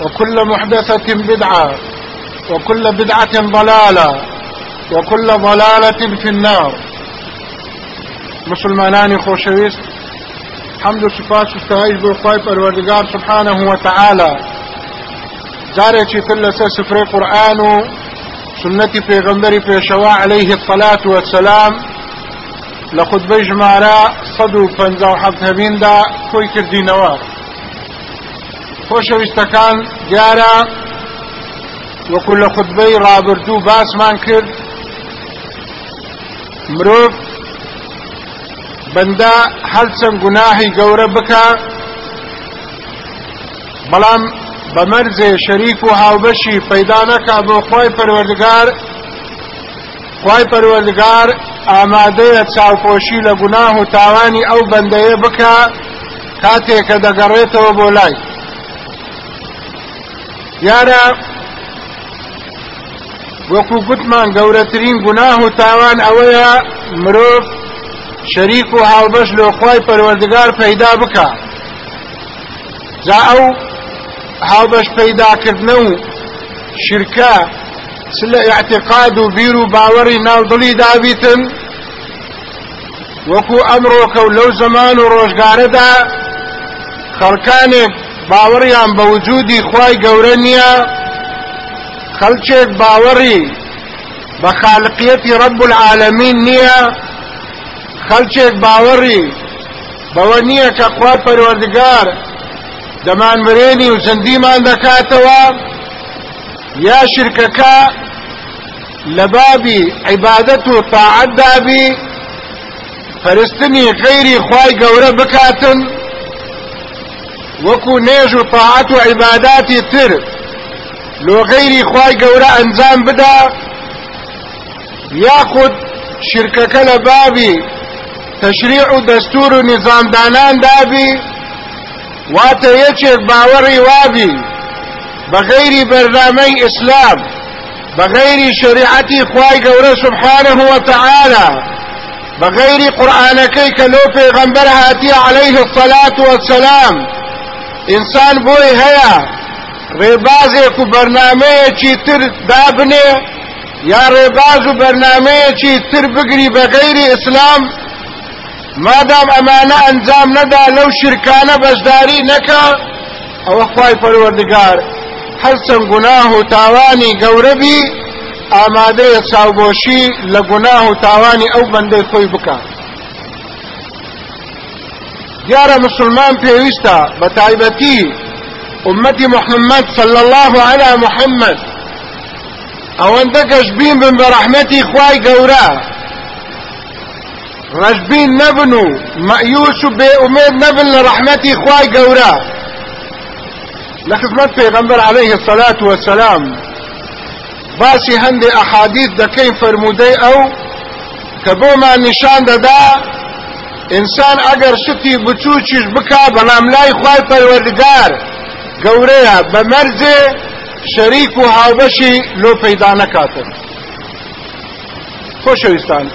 وكل محدثة بدعة وكل بدعة ضلالة وكل ضلالة في النار. مسلمانان خوشويست حمد و سپاس خی پەروەردگار سبحانه وتعالى جارێکی تر لەسەر سفرەی قورآن و سنەتی پێغەمبەری پێشەوا عليه الصلاة والسلام. لە خودبەی ژمارە 157 هەبیندا کۆی کردینەوە خۆشەویستەکان دیارە وەکو لە خودبەی ڕابردوو باسمان کرد. مرۆڤ بەندە هەرچەند گوناهی گەورە بکە بەڵام بەمەرزێ شەریک و هاوبەشی پەیدا نەکا بۆ خۆی پەروەردگار خی پەروەردگار ئامادەیە چاوپۆشی لە گوناه و تاوانی ئەو بەندەیە بکە کاتێکە دەگەڕێتەوە بۆ لای. یارە وەکو گوتمان گەورەترین گوناه و تاوان ئەوەیە مرۆڤ شەریک و هاوبەش لۆ خی پەروەردگار پەیدا بکە. جا ئەو هاوبەش پەیداکردنە و شرکە سلە اعتقاد و بیر و باوەڕی ناودڵی دابیتن وەکو ئەمڕۆکە و لەو زەمان و ڕۆژگارەدا خەڵکانێک باوەڕیان بە وجودی خوای گەورە نییە. خەڵکێک باوەڕی بە خالقیەتی ڕب العالمین نییە. خەڵکێک باوەڕی بەوە نییە کە خوا پەروەردگار دەمانبرێنی و زەندیمان دەکاتەوە. یا شرکەکە لە بابی عیبادەت و تاعەت دابی پەرستنی غەیری خوای گەورە بکاتن. وەکو نێژ و تاعەت و عیباداتی تر. غەیری خوای گەورە بدا یاخود شرکەکە لە بابی تەشریع و دەستور و نظامدانان دابی واتە یەکێک باوەڕی وابی بەغەیری بەرنامەی ئیسلام بەغەیری شریعەتی سبحانه وتعالى بەغەیری قورآنەکەی کە لۆ پێغەمبەر هاتیە عليه الصلاة والسلام انسان بوئی ہے ریباز کو برنامه چی تر دابنه یا ریباز و برنامه چی تر بگری بغیر اسلام مادام امانه انجام ندا لو شرکانه بزداری نکا او خوای پروردگار هر څنګه گناه او تاوانی ګوربی آماده ساوبوشی لګناه او تاوانی او بندې خوې بکا۔ دیارە مسلمان پێویستە بە تایبەتی محمد صلى الله على محمد. ئەوەندە گەشتبین بن بە ڕەحمەتی خوای گەورە ڕەشبین نەبن و مەیوس و بێئومێد نەبن لە ڕەحمەتی خوای گەورە لە پێغەمبەر عليه الصلاة والسلام. باسی هەندێ ئەحادیث دەکەین فرموودەی ئەو کە بۆمان نیشان دەدا انسان اگر شتی بچو چیش بکا بنام لای خواه پروردگار گوره بمرز شریک و حاوشی لو پیدا نکاتن. خوشویستان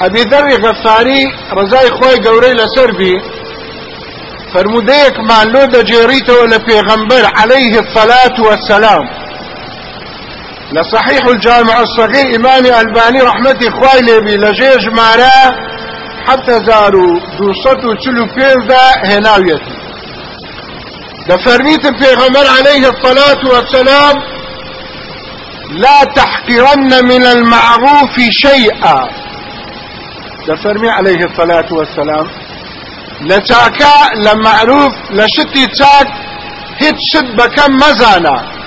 ابي ذر غفاري رضای خوای گورې لسر بي فرموده یک معلو د جریته ول پیغمبر عليه الصلاه والسلام لصحيح الجامع الصغير امام الباني رحمته خوای له بي لجيج مارا حتى زاروا دوسطو تلو بينزا هناويتي دفرميت پیغمبر عليه الصلاة والسلام لا تحقرن من المعروف شيئا دفرمي عليه الصلاة والسلام لتاكا لمعروف لشتي تاك هيت شد بكم مزانا.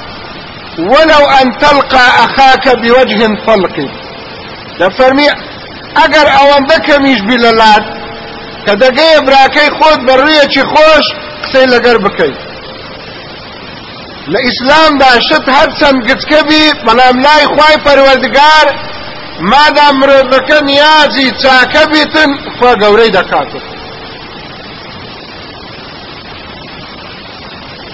ولو أن تلقى أخاك بوجه طلق دفرمي أجر أوان بكميش بلالات كدقية براكي خود برية خوش قسەی لەگەر بکەیت لە ئیسلامدا شت هەرچەند گچکەبی بەڵام لای خوای پەروەردگار مادام مرۆڤەکە نیازی چاکە بیتن خوا گەورەی دەکاتن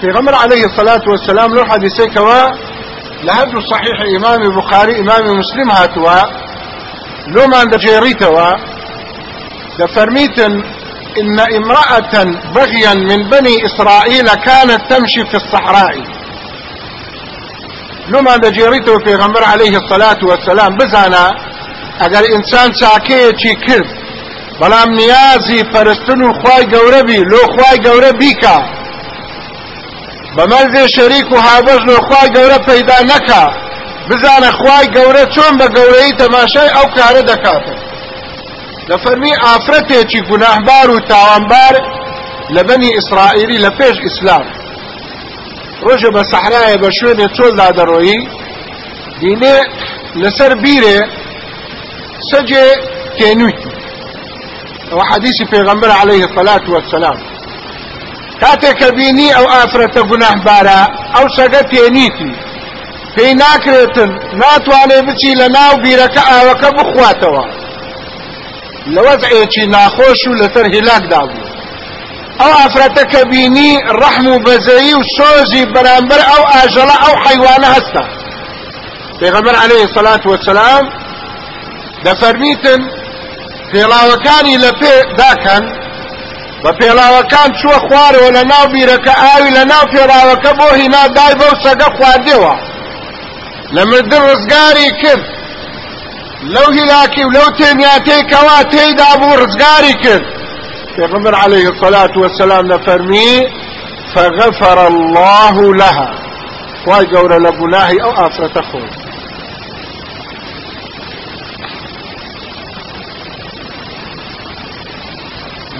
پیغمبر عليه الصلاة والسلام لو حديثي كوا لهد صحيح إمام بخاري إمام مسلم هاتوا لو ما عند جيريتوا دفرميتن إن امرأة بغيا من بني إسرائيل كانت تمشي في الصحراء. لما دجيريته في غمر عليه الصلاة والسلام بزانا اگر انسان ساكيتي كرد بلام نيازي فرستنو خواي قوربي لو خواي قوربي كا بمرزي شريك وهابز لو خواي قورب پیدا نكا بزانا خواي قورب چون بقوري تماشي أو كار دكاتر لفرمي آفرتێکی گوناهبار و تاوانبار لە بەنی ئیسرائیلی لە پێش ئیسلام. ڕۆژە بە سەحرایە بە شوێنێ چۆلدا دەڕۆیی دینێ لەسەر بیرێ سەجێ تێنوویتی پێغەمبەر عليه الصلاة والسلام کاتێک کە بینی ئەو ئافرەتە گوناهبارە ئەو سەگە تێنیتی. پێی ناکرێتن. ناتوانێ بچی لە ناو بیرەکە ئاوەکە بخواتەوە. لە وەزعێکی ناخۆش و لەسەر هیلاکدا بوو. ئەو ئافرەتە کە بینی ڕەحم و بەزەیی و سۆزی بەرامبەر ئەو ئاژەڵە ئەو حیوانە هەستە. پێغەمبەر عەلەیهی سەلات وەسەلام دەفەرمیتن پێڵاوەکانی لە پێ داکەن. بە پێڵاوەکان چووە خوارەوە لە ناو بیرەکە ئاوی لە ناو پێڵاوەکە بۆ هینا دای بەو سەگە خواردێەوە. لە مردن ڕزگاری کرد لەو هیلاکی و لەو کەوا تێیدا بوو ڕزگاری کرد پێغمبر عليه الصلاة والسلام لفرمي فغفر الله لها. واي قول لقناهي أو آفرة خوي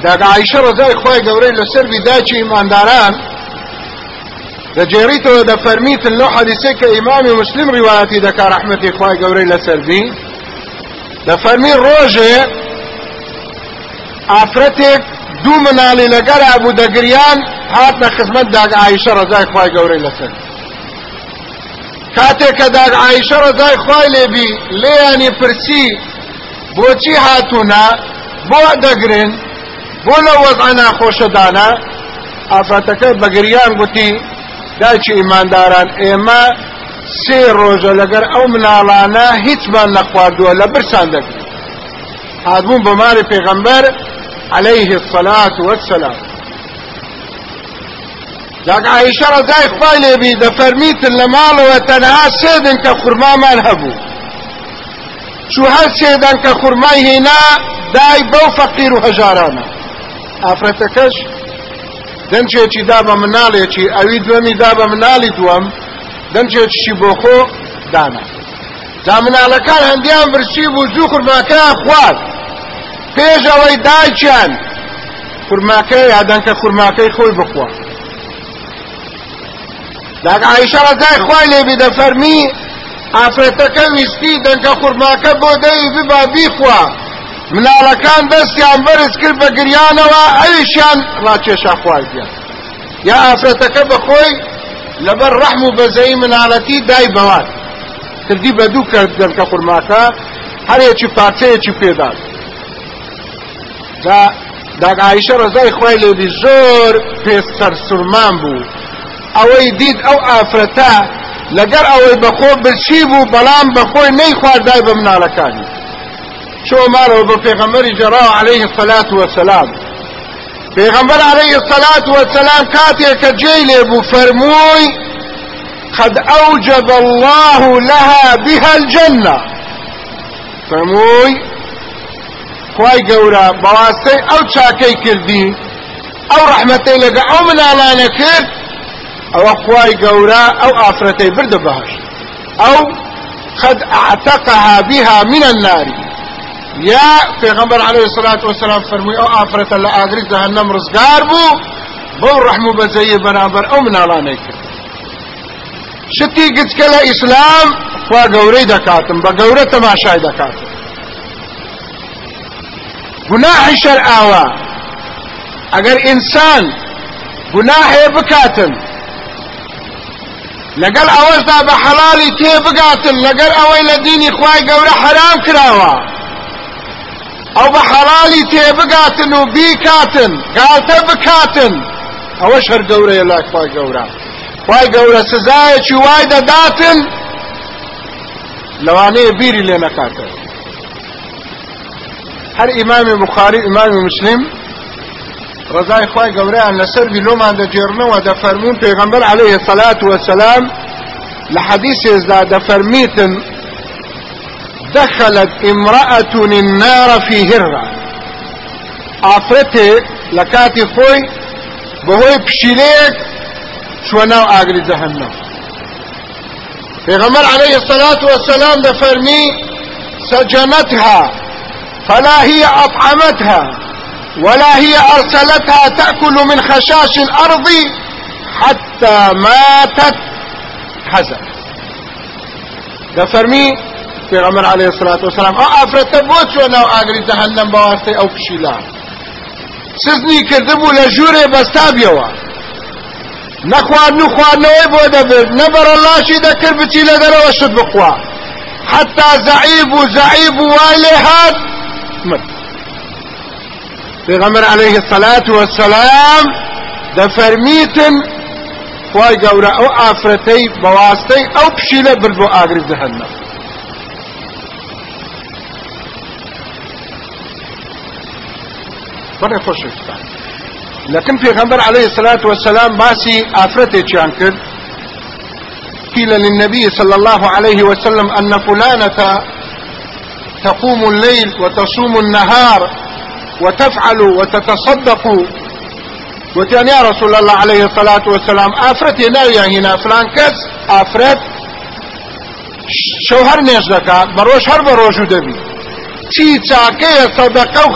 داق عائشة رضاي خواهي قوري لسر بداية إيمان داران دجيريتو دا فرميت اللو حديثي كإمام مسلم دكا رحمتي خواهي قوري لسر بي دا فرمي روجة ئافرەتێک دوو مناڵی لەگەر ئابوو دەگریان هاتنە خزمەت داگ عیشە ڕزای خی گەورەی لەسەر کاتێک کە داگ عیشە ڕزای خی لێبی لێیانی پرسی بۆچی هاتوونە بۆ دەگرن بۆ لە وەزع ناخۆشەدانە ئافرەتەکە بەگریان گوتی داچی ئیمانداران ئێمە سێ ڕۆژە لەگەر ئەو مناڵانە هیچمان نەخواردووە لە برسان دەگرن هاتبوون پێغەمبەر عليه الصلاة والسلام داك عائشة رضاي خفاي بي دا فرميت لمال وتنها سيدن كخرمان هبو شو هل سيدن كخرماي هنا داي بو فقير هجارانا افرتكش دەنجێکی دابە مناڵێکی ئەوی دووەمی دابە مناڵی دووەم دەنجێکیشی بۆ خۆ دانا. دا مناڵەکان هەندیان برسی بوو زوو خورماکەیان خوارد پێش ئەوەی دایکیان خورماکەی یادەن کە خورماکەی خۆی بخوا. داک عیشە ڕزای خوای لێ بدە فەرمی ئافرەتەکە ویستی دەنگە خوڕماکە بۆ دەی ببا بیخوا. مناڵەکان دەستیان بەرز کرد بە گریانەوە ئەویشیان ڕاکێشا خوای دیان یا ئافرەتەکە بەخۆی لەبەر ڕەحم و بەزەی مناڵەتی دای بەوان. کردی بە دوو کرد دەنگە خوڕماکە هەرێکی پارچەیەکی پێدان داگ عیشە ڕزای خوای لێبی زۆر پێستەر سوورمان بوو. ئەوەی دیت ئەو ئافرەتە لەگەر ئەوەی بەخۆ برچی بوو بەڵام بەخۆی نەی خواردای بە مناڵەکانی. چۆ مارەوە بە پێغەمبەری جەڕا عليه الصلاة والسلام. پێغەمبەر عليه الصلاة والسلام کاتێک کە جێی لێبوو فەرمووی قد أوجب الله لها بها الجنة. فەرمووی خوای گەورە بەواستەی ئەو چاکەی کردی ئەو ڕەحمەتەی لەگە ئەو مناڵانە کرد ئەوە خوای گەورە ئەو ئافرەتەی بردە بەهش ئەو قد أعتقها بها من النار. يا پیغمبر عليه الصلاة والسلام فرمي أو آفرة لا آدرس جهنم رزقار بو بو رحمو بزي برابر أو من الله نيكر شتي قد كلا اسلام خوا قوري دكاتم بقورة تماشاي دكاتم گناحی شەرعاوە ئەگەر ئینسان گوناحێ بکاتن لەگەڵ ئەوەشدا بە حەڵالی تێ بگاتن لەگەر ئەوەی لە دینی حرام کراوە ئەو بە حەڵالی تێ بگاتن و بیکاتن گاتە بکاتن ئەوە شەر گەورەیە لای خوای گەورە خوای گەورە سزایەکی وای دەداتن لەوانەیە بیری لێ نەکاتن هەر ئیمامی بخاری ئیمامی مسلم ڕزای خی گەوریان لەسەر بیلۆمان دەجێڕنەوە دەفەرمون پێغەمبەر عليه الصلاة والسلام لە حەدیثێزدا دەفەرمیتن دخلت امرأة النار في هرة. لە کاتی خۆی بەهۆی پشیلەیەک چوە ناو ئاگری جەهەنەم پێغەمبەر عليه الصلاة والسلام دەفەرمی سجنتها فلا هي أطعمتها ولا هي أرسلتها تأكل من خشاش الأرض حتى ماتت حزن. دفرمي في غمر عليه الصلاة والسلام أو افرت بوچ و نو آگری جهنم بواسطه أو کشیلا. سزنی کردبو لجوره بستابیوا نخوار نخوار نوی بو دبر نبر الله شي دكر بچی لدر وشد بقوا. حتى زعيب زعيب والهات مت پیغمبر عليه الصلاة والسلام دفرميتن خوای گەورە ئەو ئافرەتەی بەواستەی ئەو پشیلە برد بۆ ئاگری جەهەنەم بەڵێ خۆشویستان لكن پیغمبر عليه الصلاة والسلام باسي ئافرەتێکیان کرد؟ قيل للنبي صلى الله عليه وسلم أن فلانة تقوم الليل وتصوم النهار وتفعل وتتصدق. وتيان يا رسول الله عليه الصلاة والسلام آفرت ناوية هنا فلان كس آفرت شوهر نێش دەکات بەڕۆژ هەر بە ڕۆژ و دەبی چی چاکەیە سەدەقە و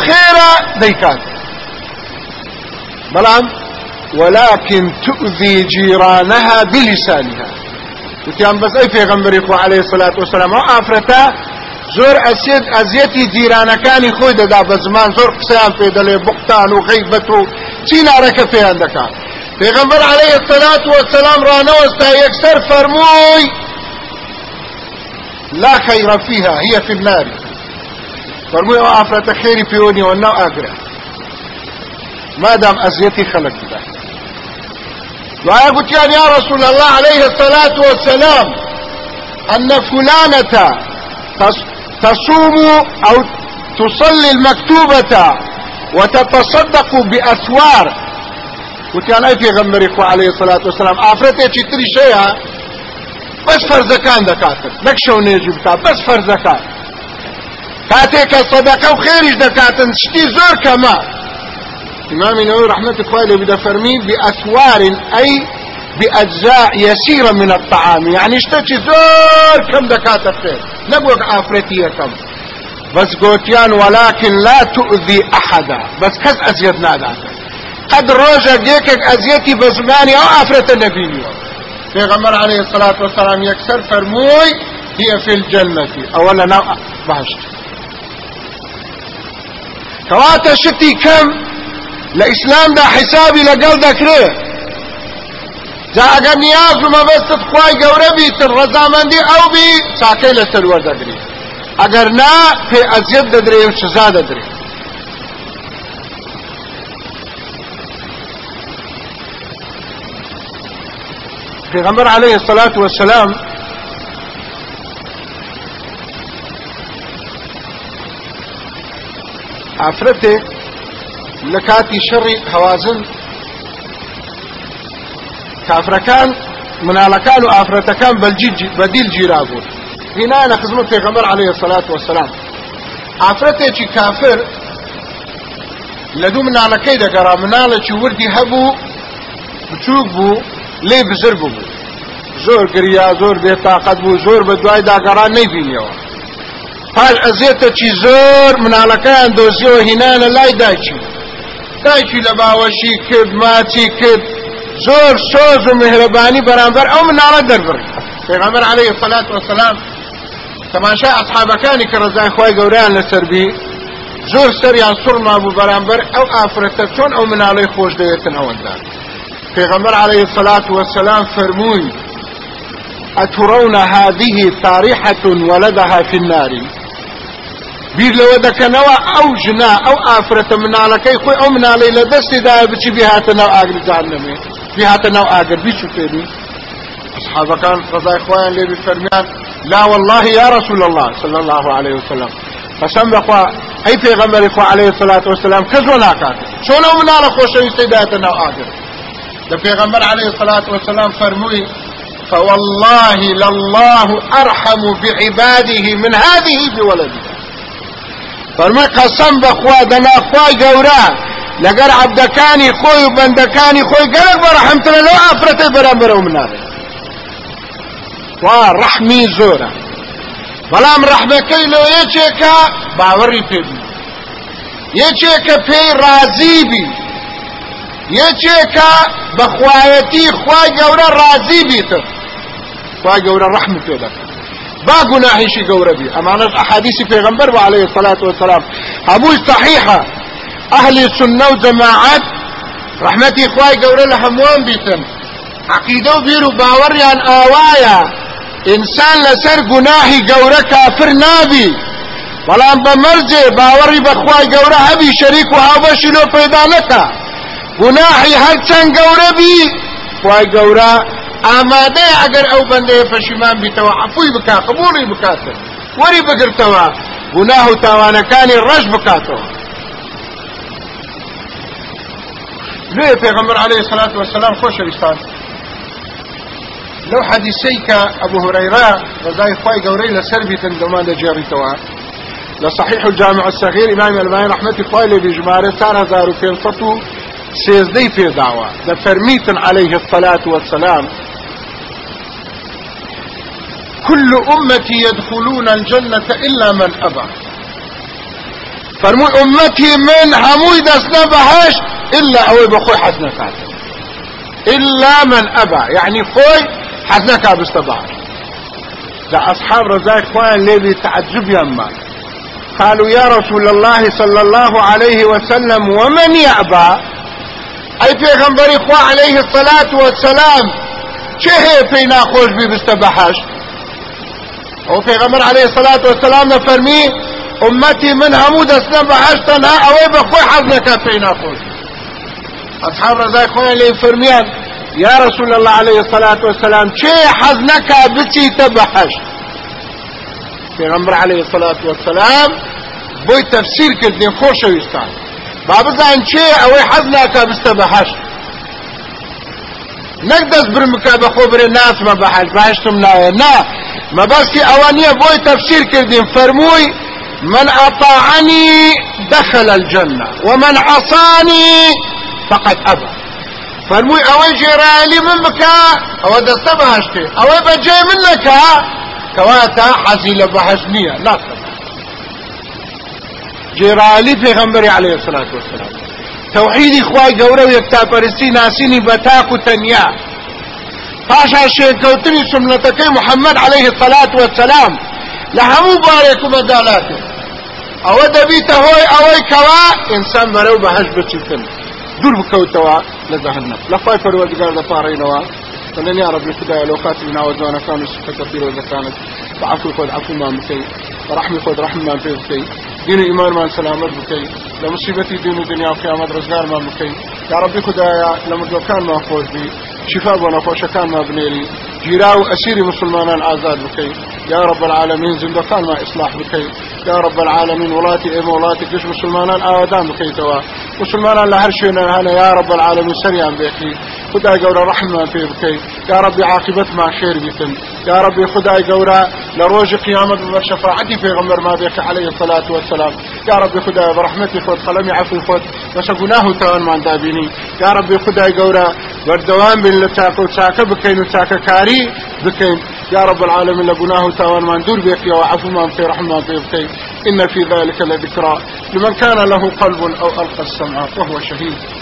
دەیکات بەڵام ولكن تؤذي جيرانها بلسانها. وتيان بس أي پیغمبري خو عليه الصلاة والسلام؟ آفرتا. زۆر ئەسێت ئەزیەتی جیرانەکانی خۆی دەدا بە زمان زۆر قسەیان پێ دەڵێ بوختان و غیبەت و چی نارەکە پێیان دەکات عەلەیهی السەلات وەسەلام ڕانەوەستا یەکسەر فەرمووی لا خير فيها هي في النار. فرمووی ئەو ئافرەتە خێری پێوەنیەوە ناو ئاگرە مادام ئەزیەتی خەڵک بدا وآية قلت يا رسول الله عليه الصلاة والسلام أن فلانة تصوم أو تصلي المكتوبة وتتصدق بأسوار. وتيان أي في غمرك عليه الصلاة والسلام آفرتي تشتري شيئا بس فرزكان دكاتر لك شو نيجبتا بس فرزكان كاتيك الصدقة وخيرج دكاتن شتي زور كما إمام نووي رحمة الله بدأ فرمي بأسوار أي بأجزاء يسيرة من الطعام. يعني اشتكي زور كم دكاتر خير نەبووەک ئافرەتیەکەم بەس گوتیان ولكن لا تؤذي أحدا. بس کەس ئەزیەت ناداتە قد ڕۆژە گێکێک ئەزیەتی بە زمانی ئەو ئافرەتە نەبینیوە پیغمبر عليه الصلاة والسلام يكسر فرموي هي في الجنة أولا نوع بهشت. كواتا شتي كم لإسلام دا حسابي لقل ذكره جا اگر نیاز و مبستت خواهی گوره بی تر رضامندی أو بی ساکه لسر وردگری اگر نا پی ازید ددری و سزا ددری پیغمبر علیه الصلاة والسلام لە کاتی شەڕی هەوازن کافرەکان مناڵەکان و ئافرەتەکان بەدیل گیرا بوون. هینانە خزمت پێغەمبەر عليه سەلات وسلام ئافرەتێکی کافر لە دوو مناڵەکەی دەگەڕا. مناڵێکی وردی هەبوو بچووک بوو لێ بزر بوو. زۆر گریا زۆر بێتاقەت بوو زۆر بە دوای داگەڕان نەیبینیەوە. پاش ئەزێتە چی زۆر مناڵەکەیان دۆزیەوە هینانە لای داچی دایکی لە باوەشی کرد ماچی کرد. زۆر سۆز و مهرەبانی بەرامبەر ئەو مناڵە دەربڕی. پێغەمبەر عەلەیهی الصەلاة وەسەلام تەماشا ئەصحابەکانی کە ڕزای خۆی گەوریان لەسەربی زۆر سەریان سوڕما بوو بەرامبەر ئەو ئافرەتە چۆن ئەو مناڵەی خۆش دەوێتن ئەوەندان. پیغمبر عليه الصلاة والسلام فرموي أترون هذه طارحة ولدها في النار دكنوا أو جنا أو آفرة من على كي خوي أو من علي لدست دا بچي بها تنو آقر جهنمي بها تنو آقر بيشو تيني أصحاب كان رضا إخوان لي بفرميان؟ لا والله يا رسول الله صلى الله عليه وسلم. قسم بقوا أي پیغمبر إخوة عليه الصلاة والسلام كذو ناكات شونو من على خوشوي سيداتنا آقر لبيغمبر عليه الصلاة والسلام فرموي فوالله لله أرحم بعباده من هذه بولده. قسم بخوا دنا خوا جورا لقر عبدكاني خوي وبندكاني خوي قلق برحمتنا لو أفرت برامبر ومنار ورحمي زورا بلام رحمكي لو يجيكا باوري بيبي يجيكا في رازي بي یەکێکە بەخوایەتی خوای گەورە ڕازی بیتر خوای گەورە ڕحم پێ دەکات با گوناهیشی گەورە بی. ئەمانەش ئەحادیسی پێغەمبەر و عليه الصلاة والسلام. هەمووی صحیحە ئەهلی سنە و جەماعەت ڕحمەتی خوای گەورە لە بیتن. عقیدە و بیر و باوەڕیان ئاوایە. ئینسان لەسەر گوناهی گەورە کافر نابی. بەڵام بە مەرجێ باوەڕی بەخوای گەورە هەبی شەریک و هاوبەشی لۆ پەیدا نەکە گوناحی هەرچەند گەورە بی خی گەورە ئامادەیە ئەگەر ئەو بەندەیە پەشیمان بیتەوە عفوی بکات قبولی بکاتن وەری بگرتەوە گوناه و تاوانەکانی ڕەش بکاتەوە لێ پێغەمبەر الصلاة والسلام خۆشەویستان لو حديثيك أبو هريرة رضاي خواي قوري لسر بيتن دمان دجاريتوا لصحيح الجامع الصغير إمام الباني سان هزار وفين سطو سيزدي في دعوة لفرميت عليه الصلاة والسلام كل أمتي يدخلون الجنة إلا من أبى. فرمو أمتي من هموي دسنا بهاش إلا أوي بخوي حسنك إلا من أبى. يعني خوي حسنك بستبعش ده أصحاب رزاق خوان ليبي تعجب يما. قالوا يا رسول الله صلى الله عليه وسلم ومن يأبى؟ أي پیغمبری خوا عليه الصلاة والسلام. چه هي پی ناخوش بی بسته بحش أو پیغمبر عليه الصلاة والسلام نفرمی امتی من همو دستنا بحش تنها اوی بخوی حضنکا پی ناخوش اصحاب رضای خوان لی فرمیان يا رسول الله عليه الصلاة والسلام چه حزنك بچی تبحش پیغمبر عليه الصلاة والسلام تفسیر کردین خوش ویستان بابزان چێ ئەوەی حەز ناکە بستە بە هەشت نەک دەست برمکە بەخۆ برێ ناسمە بە حەش باشتم ناوێ نا مەبەستی ئەوە نییە بۆی تەفسیر کردیم فەرمووی من أطاعني دخل الجنة ومن عصاني فقد أبى. فرموي أوي جيرالي من بكا أو دست بهشتي أوي بجي من لكا كواتا حزيل بهشنية لا تبع جێرالی پێغەمبەری عليه الصلاة والسلام توحيدي خوای گەورە و یەکتاپەرستی ناسینی بە تاک تەنیا پاشا شێنکەوتنی سنەتەکەی محەممەد عليه الصلاة والسلام. لە هەموو بارێک و مەدالاتێ ئەوە دەبیتە هۆی ئەوەی کەوا ئینسان بەرەو بەهەش بچیتن لە جەهنم لە خی پەروەردگار دەپارڕینەوە فلن يا رب خدايا لو خاتمنا وزوانا كانوا سفة كثير وإذا كانت. فعفو خد عفو ما بكي ورحمة خد رحمة ما بكي دين إيمان ما سلامت بكي لمصيبتي دين الدنيا وقيامة رزقار ما بكي يا ربي خدايا لمدلو كان ما خوش بي. شفاء ونفوش كان ما بنيري جيراو أسيري مسلمان آزاد بكي. يا رب العالمين زندقان ما إصلاح بكي. يا رب العالمين ولاتي إم ولاتي كش مسلمان آدام بكي توا. مسلمان لهرشينا هنا يا رب العالمين سريعا بكي خدای گەورە ڕحمان پێ بکەیت یا ربی عاقبەتمان خێر بیتن یا ربی خدای گەورە لە ڕۆژی قیامەت بە شەفاعەتی پێغەمبەر ما بێک عليه الصلاة والسلام. یا ربی خدای بەرحمەتی خۆت قەڵەمی عفو خۆت بەسە گوناه و تاوانمان دابینی یا ربی خدای گەورە بەردەوام بین لە چاکە و چاکە بکەین و چاکەکاری بکەین يا رب العالمين لقناه تاوان من دور بيك وعفو من في رحمة في بكي إن في ذلك لذكرى لمن كان له قلب أو ألقى السمع وهو شهيد.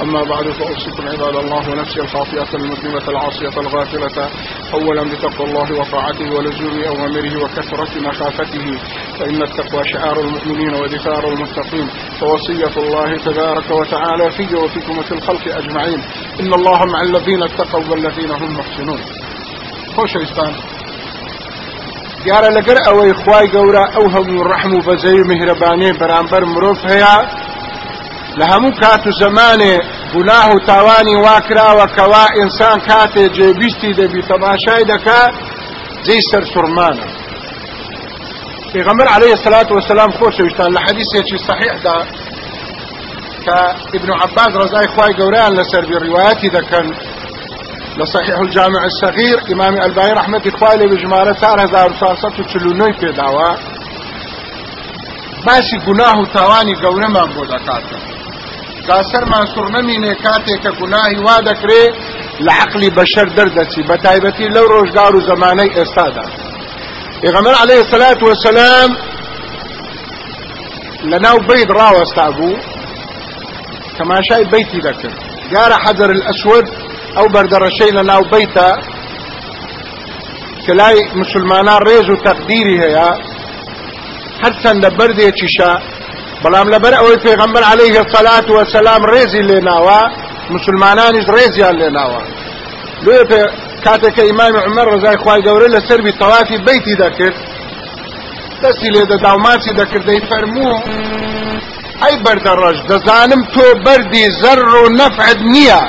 أما بعد فأوصيكم عباد الله ونفسي الخاطئة المذنبة العاصية الغافلة. أولا بتقوى الله وطاعته ولزوم أوامره وكثرة مخافته. فإن التقوى شعار المؤمنين ودثار المتقين. فوصية الله تبارك وتعالى في وفيكم وفي الخلق أجمعين. إن الله مع الذين اتقوا والذين هم محسنون. خوش إستان دیارە لەگەر ئەوەی خوای گەورە ئەو هەموو میهرەبانێ بەرامبەر مرۆڤ هەیە لە هەموو کات و زەمانێ گوناه و تاوانی واکراوە کەوا ئینسان کاتێ جێبیستی دەبی تەماشای دەکا جێی سەر عليه الصلاة والسلام خۆشەویستان لە حەدیثێکی صحیحدا کە ابن عباس ڕزای خوای گەوریان لەسەر بی ڕواەتی دەکەن لصحيح الجامع الصغير إمام الباني تار هزار وصاصة تلونوي في دعوة. باسي گناه و تاوانی گەورەمان بۆ دەکاتە گاسەرمان سوڕ نەمینێ کاتێک کە گوناهی وا دەکرێ لە عقلی بەشەر دەردەچی بە تایبەتی لەو ڕۆژگار و زمانەی ئێستادا پێغەمبەر عليه الصلاة والسلام لەناو بەید ڕاوەستا بوو تەماشای بەیتی دەکرد دیارە حەجەر الأسود ئەو بەردەڕەشەی لە ناو بەیتە کە لای مسلمانان ڕێز و تەقدیری هەیە هەرچەندە بەردێکیشە بەڵام لەبەر ئەوەی پێغەمبەر عليه الصلاة والسلام ڕێزی لێناوە مسلمانانیش ڕێزیان لێناوە لێ کاتێککە ئیمامی عمەر ڕزای خوای گەورە لە سەروی تەوافی بەیتی دەکرد دەستی لێ دەدا و ماچی دەکردەی فەرموو ئەی بەردەڕەش دەزانم تۆ بەردی زەر و نەفعت نییە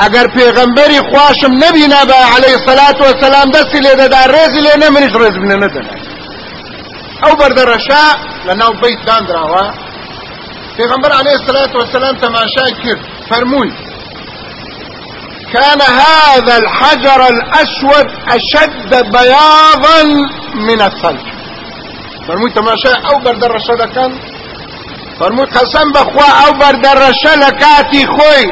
ئەگەر پێغەمبەری خواشم نەبینا بە عليه سەلات وسلام دەستی لێ دەدا ڕێزی لێ نەمنیش ڕێز بنە نەدەنا ئەو بەردەڕەشا لە ناو بەیت دانراوە پێغەمبەر عليه الصلاة والسلام تماشای کرد فەرمووی كان هذا الحجر الأسود أشد بياضا من الثلج. ئەو بەردەڕەشە دەکەن فەرمووی قەسەم بەخوا ئەو بەردەڕەشە لە کاتی خۆی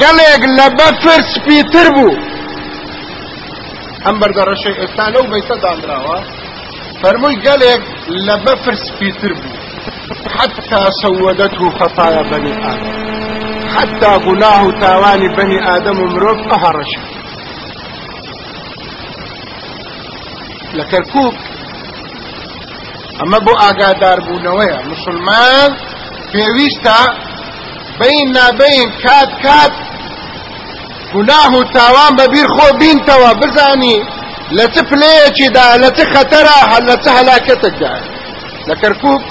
گەلێک لە بەفر سپیتر بوو ئەم بەردەڕەشەی ئێستا لەو بەیتە دانراوە فەرمووی گەلێک لە بەفر سپیتر بوو. حتى سودته خطايا بني آدم. حتى گناه تاواني بني آدم ومروف أهرش لكركوك أما بو ئاگادار بوونەوەیە. مسلمان پێویستە بین نابین کات کات گناه تاوان بەبیر خۆ بینتەوە. بزانی لە چ پلەیەکیدا لە چ خەتەرە لە چ هەلاکەتێکدا لە کەرکوب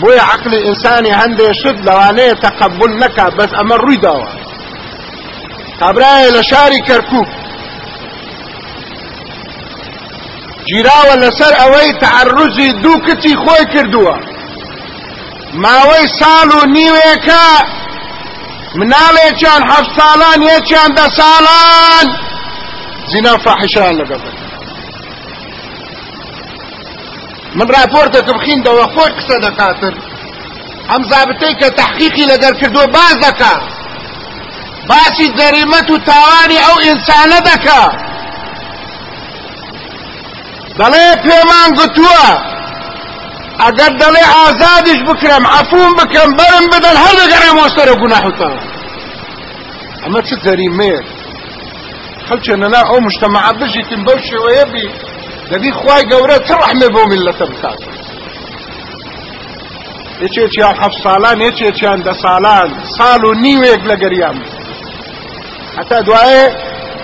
بۆیە عقلی ئینسانی هەندێک شت لەوانەیە تەقبل نەکا بەس ئەمە ڕووی داوە کابرایە لە شاری کەرکوب گیراوە لەسەر ئەوەی تعرزی دوو کچی خۆی کردووە ماوەی ساڵ و نیوێکە مناڵێکیان هەفت ساڵان یەکیان دە ساڵان زینا فاحشان لەگەڵ من راپۆرتەکە بخیندەوە خۆی قسە دەکاتن ئەم زابتەی کە تحقیقی لەگەر کردو باز دەکا باسی دەریمەت و تاوانی ئەو ئینسانە دەکا دەڵێ پێمان گوتووە ئەگەر دەڵێ ئازادیش بکرم عفوم بکەم بەرم بدەن هەر دەگەڕێمەوە سەرە گوناحتەوە ئەمە چ دەریمەیە خەلچە نەنا ئەو مشتەمەعە بژیتن بەو شێوەیە بی دەبی خوای گەورە چ ڕەحمێ بۆ میلەتە بکات. یەکێکیان حەف ساڵان یەکێکیان دە ساڵان ساڵ و نیوێک لە گەریان هەتا دوایێ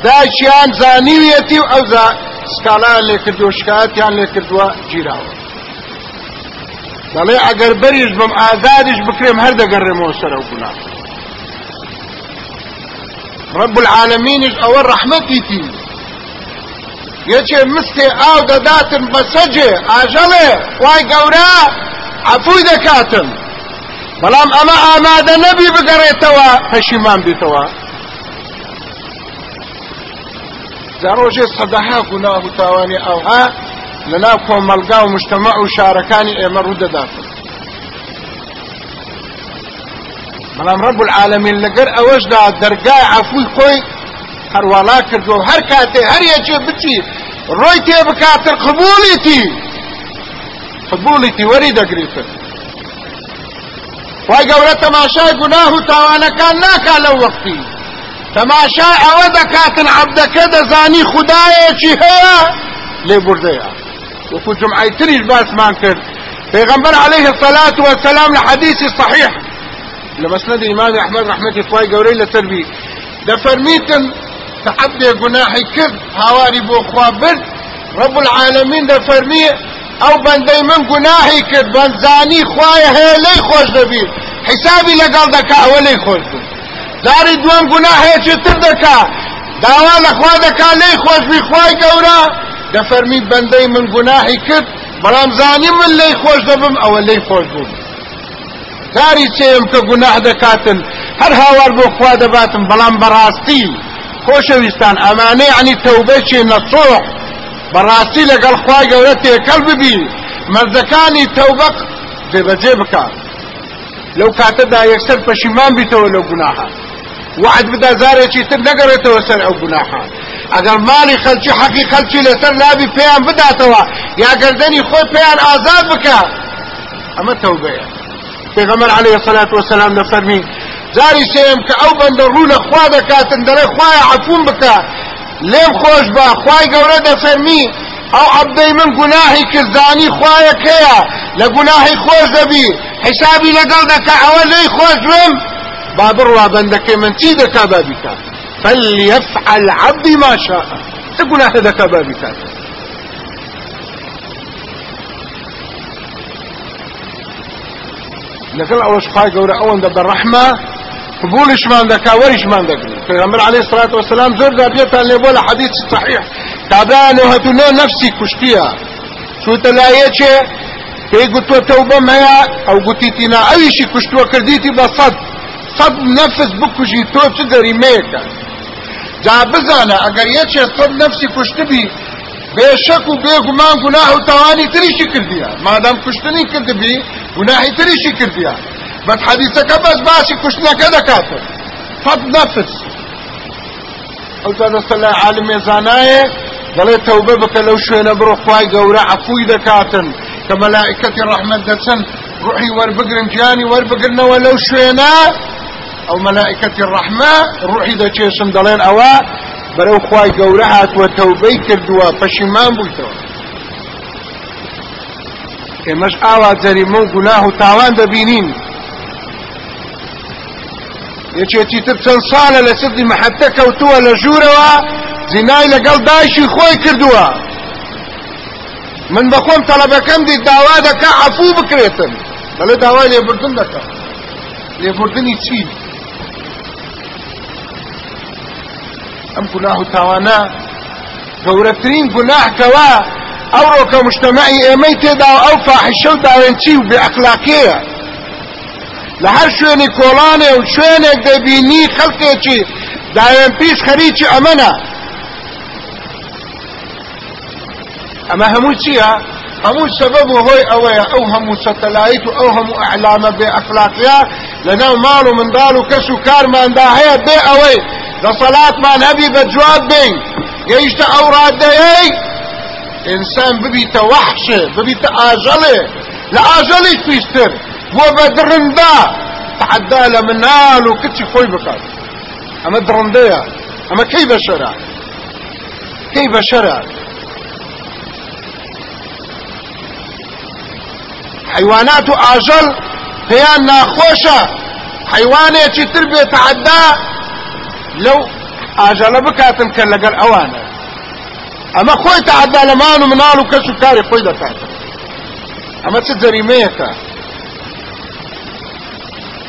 دایچیان زانیویەتی و ئەو سکاڵان لێ کردو شکایەتیان لێ کردووە گیراوە دەڵێ ئەگەر بەریش بم ئازادیش بکرێم هەر دەگەڕێمەوە سەرە و گونا رب العالمینش ئەوە ڕەحمەتی تی یەکێ مستێ ئاو دەداتن بە سەجێ ئاژەڵێ وای گەورە عفوی دەکاتن بەڵام ئەمە ئامادە نەبی بگەڕێتەوە پەشیمان بیتەوە جا ڕۆژێ سەدەها گوناه و تاوانی ئەوها لەناو کۆمەلگا و مشتەمە و شارەکانی بەڵام ڕب العالمین لەگەر ئەوەشدا دەرگای عفوی خۆی هەروەڵا کردو هەر کاتێ هەر یەکێ بچی ڕۆی تێ بکاتر قبولیتی قبولیتی وەری دەگریتن وای گەورە تەماشای گوناه و تاوانەکان ناکا لەو وەختی تەماشای ئەوە دەکاتن عەبدەکە دەزانی خودایەکی هەیە لێ بوردەیە وەکو جمعی تریش باسمان کرد. پیغمبر عليه الصلاة والسلام لحديث صحيح لمسند امام أحمد رحمة الله قوري لتربي دفرميتن تحدي قناحي كرد هواري بو برد. رب العالمين دفرمي أو بندي من قناحي كرد بنزاني هي لي خوش دبي. حسابي لقال دكا ولي خوش دبي. داری دوام گناهێکی تر دەکا داوا لە خوا دەکا لێی خۆش بی خوای گەورە دەفەرمی بەندەی من گوناهی کرد بەڵام زانی من لێی خۆش دەبم ئەوە لێی خۆش بووم داری چێم کە گوناه دەکاتن. هەر هاوار بۆ خوا دەباتم بەڵام بەڕاستی. خۆشەویستان. ئەمانەی عنی تەوبەچی نەسۆح بەڕاستی لەگەڵ خوای گەورە تێکەڵ ببی. مەرزەکانی تەوبەق دێبەجێ بکات لەو کاتەدا یەکسەر پەشیمان بیتەوە لەو گوناها. وعد بدا زارێکی تر نەگەڕێتەوە سەر ئەو گوناها. ئەگەر ماڵی خەلکی حەقی خەلکی لەسەر لابی پێیان بداتەوە یا گەردەنی خۆی پێیان ئازاد بکە. ئەمە تەوبەیە. پێغەمبەر عەلەیهی سەلات وەسەلام دەفەرمی جاری سێم کە ئەو بەندە ڕوو لە خوا دەکاتن دەڵێ خوایە عەفوم بکە لێم خۆش بە خوای گەورە دەفەرمی ئەو عەبدەی من گوناهی کردانی خوایەکەیە لە گوناهی خۆش دەبی حسابی لەگەڵ دەکە ئەوە لێی خۆش بم. با بڕوا بەندەکەی من چی دەکا بابیکە فليفعل عبدي ما شاء. تقول هذا كبابي كان لكن أول شخص قول أول ده بالرحمة قبولش من ذكا ورش من ذكا پیغمبر عليه الصلاة والسلام زور ذا بيتا اللي بولا حديث صحيح. تعبان وهتنا نفسي كشتيا. شو تلاقيه پێی گوتوە تەوبە مەیە ئەو گوتیتینا ئەویشی کوشتووە کردیتی بە سەد سەد نەفس بکوژی تۆ چ گەریمەیەکە جا بزانە ئەگەر یەکێ سەد نەفسی کوشتبی بێشک و بێگومان گوناه و تاوانی تریشی کردیە. مادام کوشتنی کردبی گوناهی تریشی کردیە. بەت حەدیثەکە بەس باسی کوشتنەکە دەکاتن فەت نەفس ئەو دەستە لای عالم ێزانایە دەڵێ تەوبە بکە لەو شوێنە بڕۆ خوای گەورە عەفووی دەکاتن. کە مەلائکەتی ڕەحمەت دەچەن ڕوحی وەربگرن گیانی وەربگرنەوە لەو شوێنە. ئەو مەلائکەتی ڕەحمە ڕوحی دەچێشم دەڵێن ئەوە چيسم دلين اوا برو خواي قورعات وتوبي كردوا فشمان بويتوا كمش آوا جريمو قناه تاوان دبينين یەکێتی تر چەند ساڵە لە سدی مەحەتە کەوتووە لە ژوورەوە زینای لەگەڵ دایشی خۆی کردووە. من بخۆم تەڵەبەکەم دی داوا دەکا عفوو بکرێتن بەڵێ داوای لێبوردن دەکە لێبوردنی چی؟ ئەم گوناه و تاوانە گەورەترین گوناهکەوە ئەوڕۆکە مشتمەعی ئێمەی تێدا و ئەو فاحشە و داوێنچی و بێعقلاکەیە لە هەر شوێنی کۆڵانێ و شوێنێک دەبینی خەڵکێکی داوێن پیش خەریکی ئەمەە ئەمە هەموو چییە؟ هەموو سبب هۆی ئەوەیە ئەو هەموو سەتەلایت و ئەو هەموو ئەعلامە بێ ئەخلاقیا لەناو ماڵ و منداڵ و کەس و کارماندا هەیە بێ ئەوەی دەسەڵاتمان هەبی بە جواب بین گەیشتە ئەو ڕادەیەی ئینسان ببیتە وەحشێ ببیتە ئاژەڵێ لە ئاژەڵی پیشتر بۆ بە درندا تعدا لە مناڵ و کچی خۆی بکات ئەمە درڕندەیە ئەمە کەی بەشەرە کەی بەشەرە حیوانات و ئاژەڵ پێیان ناخۆشە حیوانێکی تر بێتەعەدا لەو ئاژەڵە بکاتن کە لەگەڵ ئەوانە ئەمە خۆی تەعەدا لە مان و مناڵ و کەس و کاری خۆی دەکاتن ئەمە چ جەریمەیەکە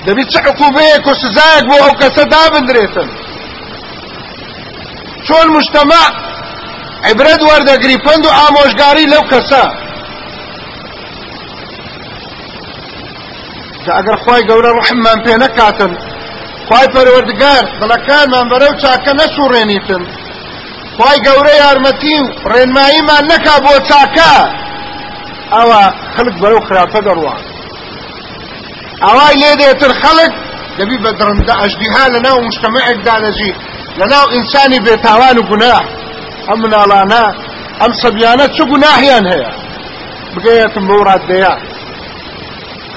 دەبێت چه عقوبەیەک و سزایەک بۆ ئەو کەسە دابدرێتن چۆن مجتمع عبرەت وەردەگری پند و ئامۆژگاری لەو کەسە کە ئەگەر خی گەورە ڕحممان پێ نەکاتن خی پەروەردگار بەڵەکانمان بەرەو چاکە نەسوڕێنیتن خی گەورە یارمەتی و ڕێنماییمان نەکا بۆ چاکە. ئەوە خلق بەرەو خراپە دەڕوان. ئەوای لێ دێتر خەڵک دەبی بە درەمدا ئەشبیها لەناو مشتمەعێکدا دەژی. لەناو ئینسانی بێتاوان و گوناح ئەم مناڵانە ئەم سەبیانە چ گوناحیان هەیە؟ بگەیەتم بەو ڕاددەیە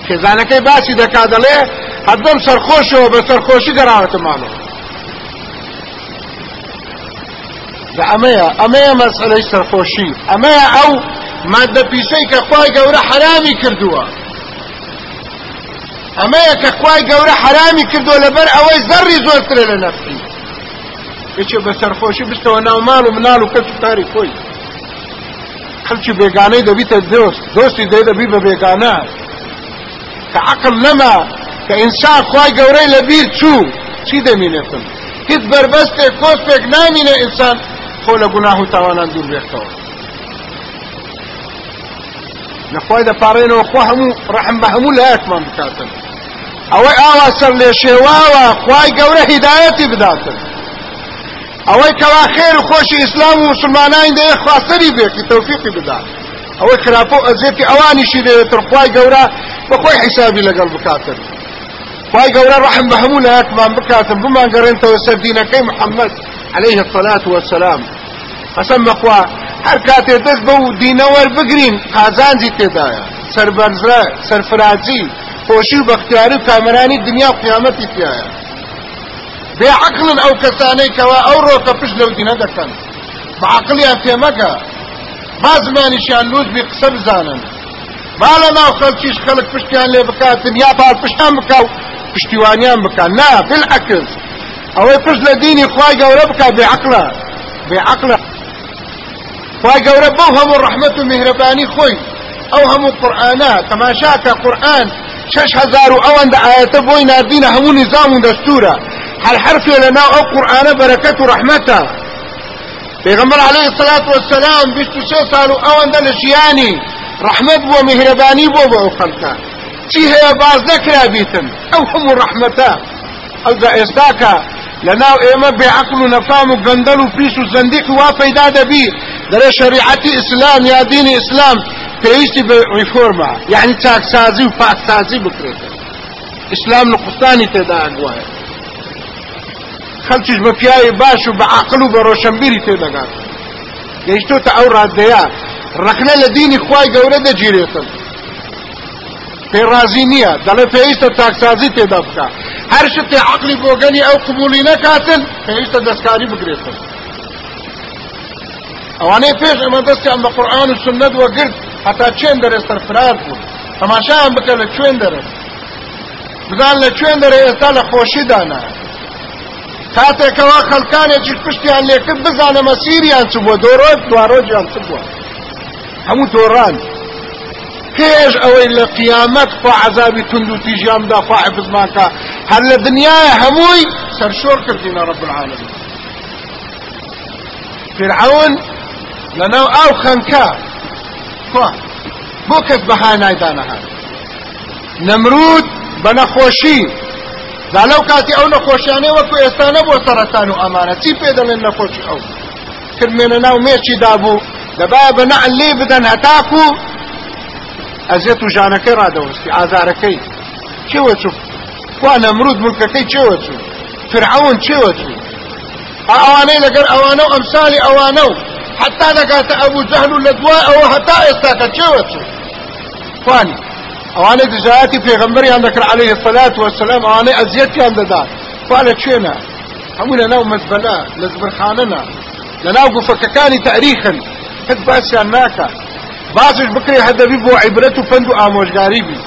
خێزانەکەی باسی دەکا دەڵێ هەردەم سەرخۆشەوە بە سەرخۆشی گەڕاوەتە ماڵەوە ئەمەیە ئەمەیە مەسئلەی سەرخۆشی ئەمەیە ئەو مادە پیسەی کە خوای گەورە حرامی کردووە ئەمەیە کە خوای گەورە حرامی کردووە لەبەر ئەوەی زەڕی زۆرترە لە نەفسی هیچ بە سەرخۆشی بستەوە ناو ماڵ و مناڵ و کەس و کاری خۆی خەڵکی بێگانەی دەبیتە دۆست دۆستی دەی دەبی بە بێگانە کە عقل نەما کە ئینسان خوای گەورەی لەبیر چوو. چی دەمینێتن هیچ بربەستێک کۆسپێک نامینە ئینسان خۆ لە گوناه و تاوانان دوور بێتەوە. لەخوای دەپارڕێنەوە خۆ هەموو ڕەحم بە هەموو لایەکمان بکاتن. ئەوەی ئاوا سەر لێ شێواوە خوای گەورە هیدایەتی بداتن. ئەوەی کەوا خێر و خۆشی ئیسلام و مسلمانان دەیە خواستەری بێکی تەوفیقی بدات ئەوەی خراپە و ئەزێتی ئەوانیشی دێتر خوای گەورە بەخۆی حیسابی لەگەڵ بکاتن. خوای گەورە ڕحم بە هەموو لایەکمان بکاتن بمان گەڕێنتەوە سەر محەممەد عليه الصلاة والسلام. قسم بخوا هەر کاتێ دەست بە و دینەوەەر بگرین قازانجی تێدایە سەربەرزە سەرفراجی خۆشی و بەختیاری و کامرانی دنیا قیامەتی تایە بێعقلن ئەو کەسانەی کەوا ئەو ڕۆکە پشت لەو دینە دەکەن بەعقلیان تێمەکە با زمانیشیان لوز بی قسە بزانن با لە ناو خەڵکیش خەڵک پشتیان لێ بکاتن یا پاڵ پشتان پشتیوانیان بکەن نا بالعکس ئەوەی پشت لە دینی خوای گەورە بکە بێعقلە بێعقلە خوای گەورە بەو هەموو ڕەحمەت و میهرەبانی خۆی. ئەو هەموو قورئانە تەماشاکە قورئان شش هزار و ئەوەندە ئاەتە بۆی نردینە هەموو نظام و دەستورە. هەر حرفێ لەناو ئەو قورئانە بەرەکەت و ڕەحمەتە پێغەمبەر عليه الصلاة والسلام 23 سال و ئەوەندە لە ژیانی. ڕەحمەت بۆ میهرەبانی بۆ بۆ ئەو خەڵکە چی هەیە باز نەکرا بیتن. ئەو هەموو ڕەحمەتە ئەو دا ئێستاکە. لەناو ئێمە بێعقل و نەفام و گەندەل و پیس و زەندیق وا پەیدا دەبی. دەرێ شریعەتی ئیسلام یا دینی ئیسلام پێویستی بە ریفۆرمە. یعنی چاکسازی و پاکسازی بکرێت ئیسلام نقستانی تێدا ئەگوایە. خەڵکیش بە پیاوی باش و بە عقل و بە ڕۆشنبیری تێدەگات گەیشتۆتە ئەو ڕادەیە. ڕەخنە لە دینی خوای گەورە دەگیرێتن پێ ڕازی نییە. دەڵێ پێویستە تاکسازی تێدا بکە. هەر شتێ عقلی بۆگەنی ئەو قبولی نەکاتن پێویستە دەستکاری بگرێتن. ئەوانەی پێش ئەمە دەستیان بە قورآن و سنت وەگرت هەتا چێن دەرێ سەرفرار بوون تەماشایان بکە لە کوێن دەرێت. بزان لە کوێن دەرێ ئێستا لە خۆشیدانە. کاتێکەوە خەڵکانێکی پشتیان لێکرد بزانە مەسیریان چ بووە دۆڕۆ دوارۆجیان چ بووە. هەموو دۆڕان پێش ئەوەی لە قیامەت خوا عذابی تند و تیژیاندا خوا حفظماکە هەر لە دنیای هەمووی سەرشۆر کردینە ڕب العالمین. فرعون لەناو ئاو خەنکە بۆ کەس بەها نایدانەها نەمرود بە نەخۆشی. دا لەو کاتی ئەو نەخۆشیانەی وەکو ئێستانە بۆ سەرەتان و ئەمانە. چی پێ دەڵێن نەخۆشی ئەو؟ کرمێنە ناو مێچی دابوو. دەبا بە نەعل لێ بدەن هەتاکو. ئەزێت و ژانەکەی ڕادەوەستی ئازارەکەی. چێوە چوو خوا نەمرود ملکەکەی چێوە چوو فرعون چێوە چوو ئەوانەی لەگەر ئەوانە و ئەمسالی ئەوانە و حتا دەگاتە ئەبوو جەهل و لە دوای ئەوە هەتا ئێستاکە چێوە چوو خوانی. ئەوانەی عليه الصلاة والسلام ئەوانەی ئەزیەتیان دەدا خوا لە کوێنە هەموو لە ناو مەزبەلە لە زبرخانەنا لە ناو گوفەکەکانی تاریخن. باسش بکرێ هەدەبی بۆ عیبرەت و پند و ئامۆژگاری بی.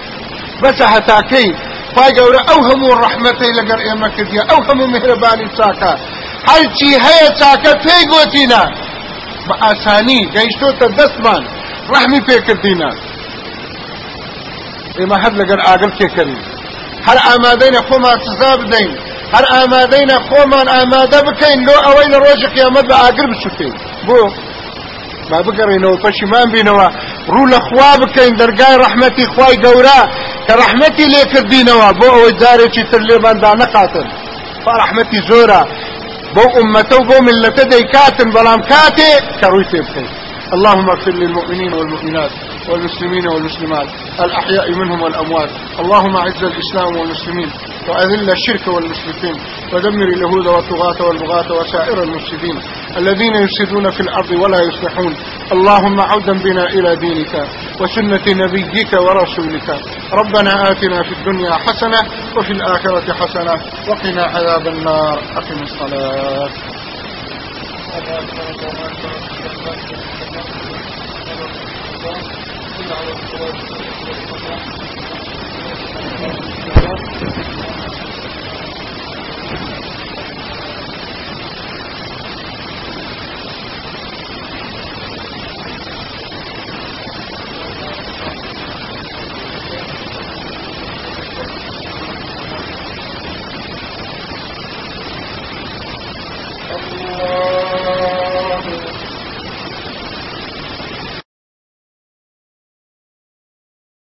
بەسە هەتاکەی پای گەورە ئەو هەموو ڕەحمەتەی لەگەر ئێمە کردیە ئەو هەموو مهرەبانی چاکە هەرچی هەیە چاکە پێی گوتینە بە ئاسانی گەیشتۆتە دەستمان ڕەحمی پێکردینە ئێمە هەر لەگەر ئاگل تێکەین هەر ئامادەینە خۆمان سزا بدەین هەر ئامادەینە خۆمان ئامادە بکەین لۆ ئەوەی لە ڕۆژی قیامەت بە ئاگر با بگەڕێنەوە پەشیمان بینەوە ڕوو لە خوا بکەین دەرگای ڕەحمەتی خوای گەورە کە ڕەحمەتی لێکردینەوە بۆ ئەوەی جارێکی تر لێماندا نەقاتن با ڕەحمەتی زۆرە. بۆ ئومەتە و بۆ ملەتە دەیکاتن بەڵام کاتێ کە ڕووی بکەین. اللهم اغفر للمؤمنين والمؤمنات. والمسلمين والمسلمات الأحياء منهم والأموات. اللهم أعز الإسلام والمسلمين وأذل الشرك والمشركين ودمر اليهود والطغاة والبغاة وسائر المفسدين الذين يفسدون في الأرض ولا يصلحون. اللهم عودا بنا إلى دينك وسنة نبيك ورسولك. ربنا آتنا في الدنيا حسنة وفي الآخرة حسنة وقنا عذاب النار. أقم الصلاة. الله